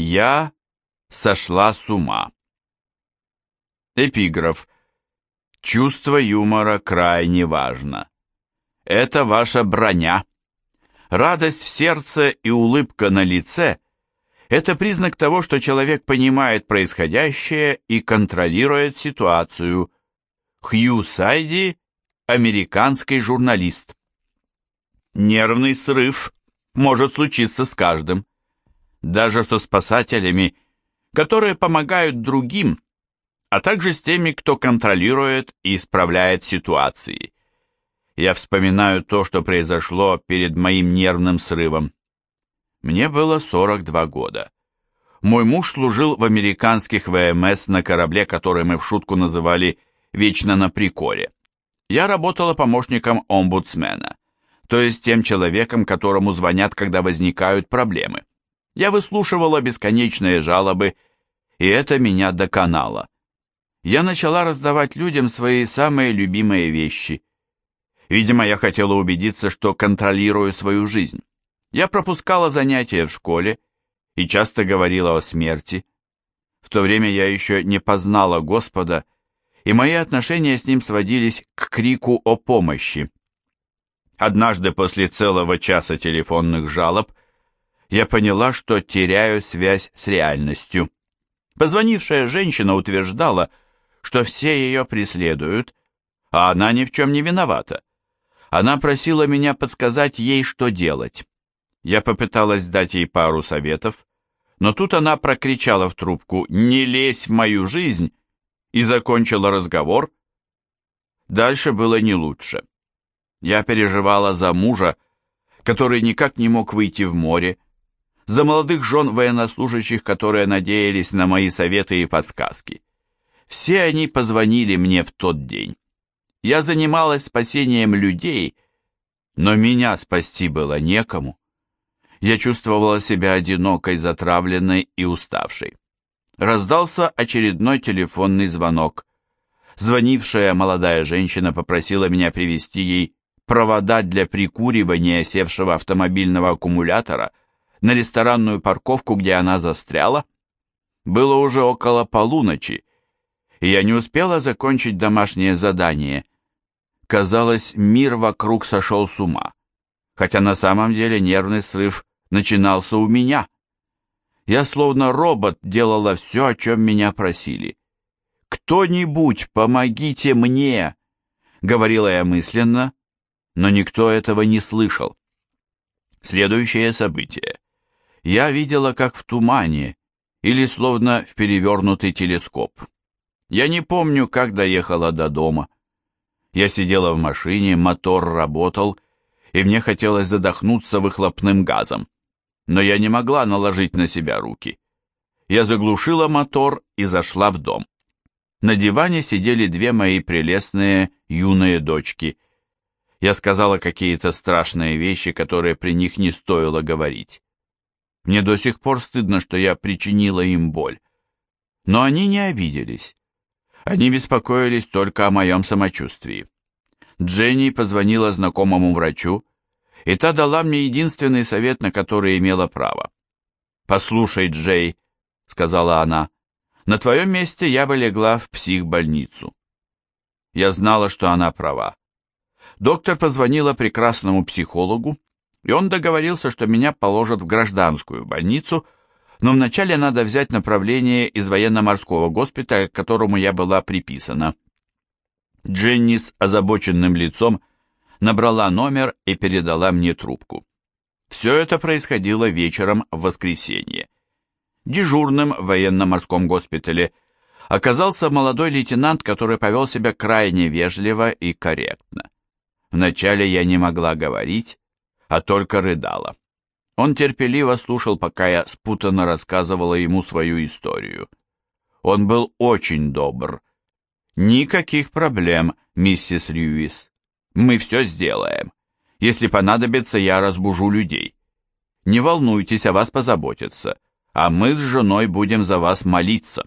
Я сошла с ума. Эпиграф. Чувство юмора крайне важно. Это ваша броня. Радость в сердце и улыбка на лице – это признак того, что человек понимает происходящее и контролирует ситуацию. Хью Сайди, американский журналист. Нервный срыв может случиться с каждым. Даже со спасателями, которые помогают другим, а также с теми, кто контролирует и исправляет ситуации. Я вспоминаю то, что произошло перед моим нервным срывом. Мне было 42 года. Мой муж служил в американских ВМС на корабле, который мы в шутку называли «Вечно на приколе». Я работала помощником омбудсмена, то есть тем человеком, которому звонят, когда возникают проблемы. Я выслушивала бесконечные жалобы, и это меня доконало. Я начала раздавать людям свои самые любимые вещи – Видимо, я хотела убедиться, что контролирую свою жизнь. Я пропускала занятия в школе и часто говорила о смерти. В то время я еще не познала Господа, и мои отношения с Ним сводились к крику о помощи. Однажды после целого часа телефонных жалоб я поняла, что теряю связь с реальностью. Позвонившая женщина утверждала, что все ее преследуют, а она ни в чем не виновата. Она просила меня подсказать ей, что делать. Я попыталась дать ей пару советов, но тут она прокричала в трубку «Не лезь в мою жизнь!» и закончила разговор. Дальше было не лучше. Я переживала за мужа, который никак не мог выйти в море, за молодых жен военнослужащих, которые надеялись на мои советы и подсказки. Все они позвонили мне в тот день. Я занималась спасением людей, но меня спасти было некому. Я чувствовала себя одинокой, затравленной и уставшей. Раздался очередной телефонный звонок. Звонившая молодая женщина попросила меня привезти ей провода для прикуривания севшего автомобильного аккумулятора на ресторанную парковку, где она застряла. Было уже около полуночи, и я не успела закончить домашнее задание. Казалось, мир вокруг сошел с ума, хотя на самом деле нервный срыв начинался у меня. Я словно робот делала все, о чем меня просили. «Кто-нибудь, помогите мне!» — говорила я мысленно, но никто этого не слышал. Следующее событие. Я видела, как в тумане, или словно в перевернутый телескоп. Я не помню, как доехала до дома. Я сидела в машине, мотор работал, и мне хотелось задохнуться выхлопным газом. Но я не могла наложить на себя руки. Я заглушила мотор и зашла в дом. На диване сидели две мои прелестные юные дочки. Я сказала какие-то страшные вещи, которые при них не стоило говорить. Мне до сих пор стыдно, что я причинила им боль. Но они не обиделись. Они беспокоились только о моем самочувствии. Дженни позвонила знакомому врачу, и та дала мне единственный совет, на который имела право. «Послушай, Джей», — сказала она, — «на твоем месте я бы легла в психбольницу». Я знала, что она права. Доктор позвонила прекрасному психологу, и он договорился, что меня положат в гражданскую больницу, но вначале надо взять направление из военно-морского госпиталя, к которому я была приписана. Дженни с озабоченным лицом набрала номер и передала мне трубку. Все это происходило вечером в воскресенье. Дежурным в военно-морском госпитале оказался молодой лейтенант, который повел себя крайне вежливо и корректно. Вначале я не могла говорить, а только рыдала. Он терпеливо слушал, пока я спутанно рассказывала ему свою историю. Он был очень добр. «Никаких проблем, миссис Льюис. Мы все сделаем. Если понадобится, я разбужу людей. Не волнуйтесь, о вас позаботятся, а мы с женой будем за вас молиться».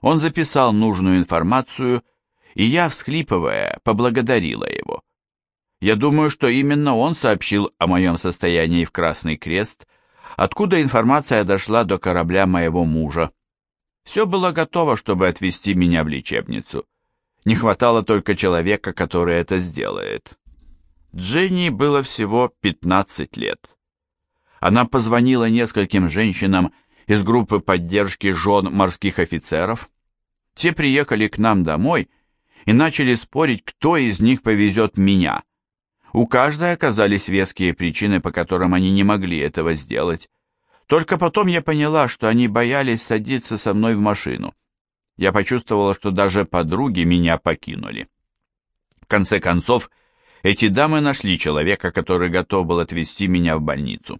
Он записал нужную информацию, и я, всхлипывая, поблагодарила его. Я думаю, что именно он сообщил о моем состоянии в Красный Крест, откуда информация дошла до корабля моего мужа. Все было готово, чтобы отвезти меня в лечебницу. Не хватало только человека, который это сделает. Дженни было всего 15 лет. Она позвонила нескольким женщинам из группы поддержки жен морских офицеров. Те приехали к нам домой и начали спорить, кто из них повезет меня. У каждой оказались веские причины, по которым они не могли этого сделать. Только потом я поняла, что они боялись садиться со мной в машину. Я почувствовала, что даже подруги меня покинули. В конце концов, эти дамы нашли человека, который готов был отвезти меня в больницу.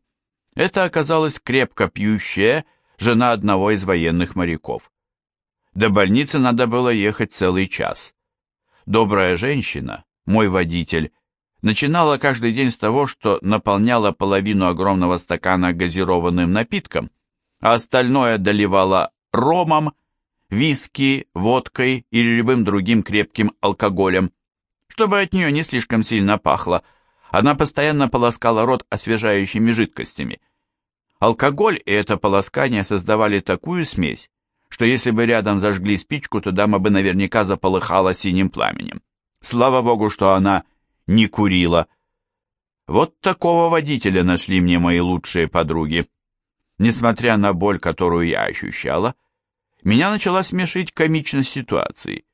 Это оказалась крепко пьющая жена одного из военных моряков. До больницы надо было ехать целый час. Добрая женщина, мой водитель, начинала каждый день с того, что наполняла половину огромного стакана газированным напитком, а остальное доливала ромом, виски, водкой или любым другим крепким алкоголем. Чтобы от нее не слишком сильно пахло, она постоянно полоскала рот освежающими жидкостями. Алкоголь и это полоскание создавали такую смесь, что если бы рядом зажгли спичку, то дама бы наверняка заполыхала синим пламенем. Слава богу, что она не курила. Вот такого водителя нашли мне мои лучшие подруги. Несмотря на боль, которую я ощущала, меня начала смешить комичность ситуации.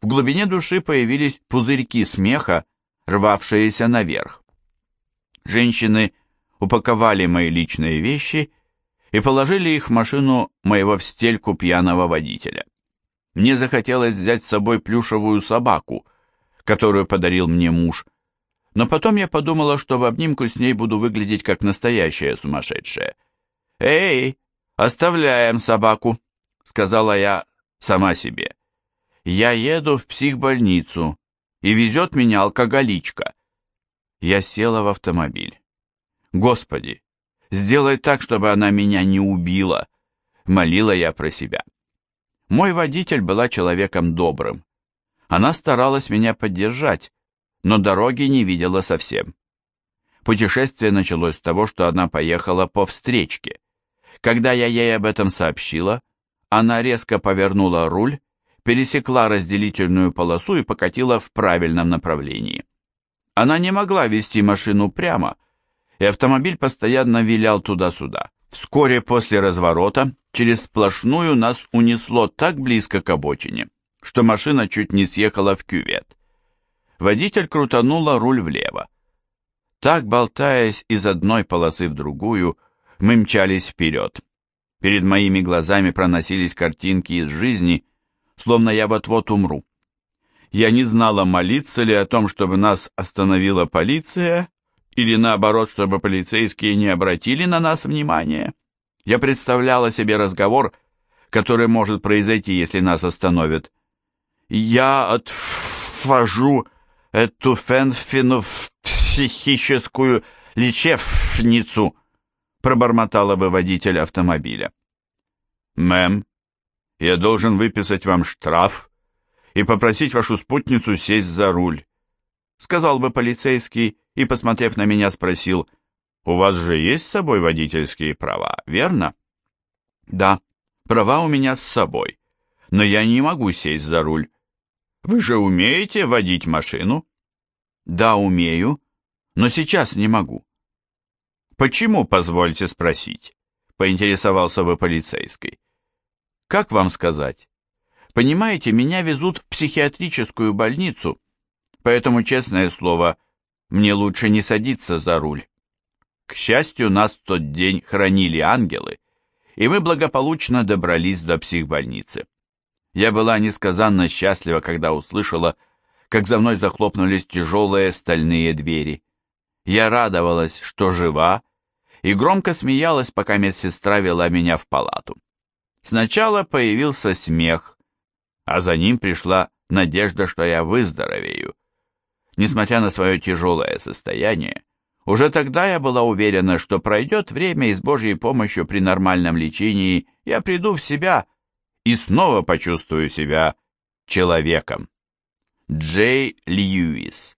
В глубине души появились пузырьки смеха, рвавшиеся наверх. Женщины упаковали мои личные вещи и положили их в машину моего в стельку пьяного водителя. Мне захотелось взять с собой плюшевую собаку, которую подарил мне муж, но потом я подумала, что в обнимку с ней буду выглядеть как настоящая сумасшедшая. «Эй, оставляем собаку», — сказала я сама себе. «Я еду в психбольницу, и везет меня алкоголичка». Я села в автомобиль. «Господи, сделай так, чтобы она меня не убила», — молила я про себя. Мой водитель была человеком добрым. Она старалась меня поддержать, но дороги не видела совсем. Путешествие началось с того, что она поехала по встречке. Когда я ей об этом сообщила, она резко повернула руль, пересекла разделительную полосу и покатила в правильном направлении. Она не могла вести машину прямо, и автомобиль постоянно вилял туда-сюда. Вскоре после разворота через сплошную нас унесло так близко к обочине, что машина чуть не съехала в кювет. Водитель крутанула руль влево. Так, болтаясь из одной полосы в другую, мы мчались вперед. Перед моими глазами проносились картинки из жизни, словно я вот-вот умру. Я не знала, молиться ли о том, чтобы нас остановила полиция, или наоборот, чтобы полицейские не обратили на нас внимания. Я представляла себе разговор, который может произойти, если нас остановят. «Я отвожу эту Фенфину в психическую лечебницу, пробормотала бы водитель автомобиля. Мэм, я должен выписать вам штраф и попросить вашу спутницу сесть за руль, сказал бы полицейский и, посмотрев на меня, спросил, у вас же есть с собой водительские права, верно? Да, права у меня с собой, но я не могу сесть за руль. Вы же умеете водить машину? Да, умею, но сейчас не могу. Почему, позвольте спросить? Поинтересовался бы полицейский. Как вам сказать? Понимаете, меня везут в психиатрическую больницу, поэтому, честное слово, мне лучше не садиться за руль. К счастью, нас в тот день хранили ангелы, и мы благополучно добрались до психбольницы. Я была несказанно счастлива, когда услышала, как за мной захлопнулись тяжелые стальные двери. Я радовалась, что жива, и громко смеялась, пока медсестра вела меня в палату. Сначала появился смех, а за ним пришла надежда, что я выздоровею. Несмотря на свое тяжелое состояние, уже тогда я была уверена, что пройдет время и с Божьей помощью при нормальном лечении я приду в себя и снова почувствую себя человеком. Джей Льюис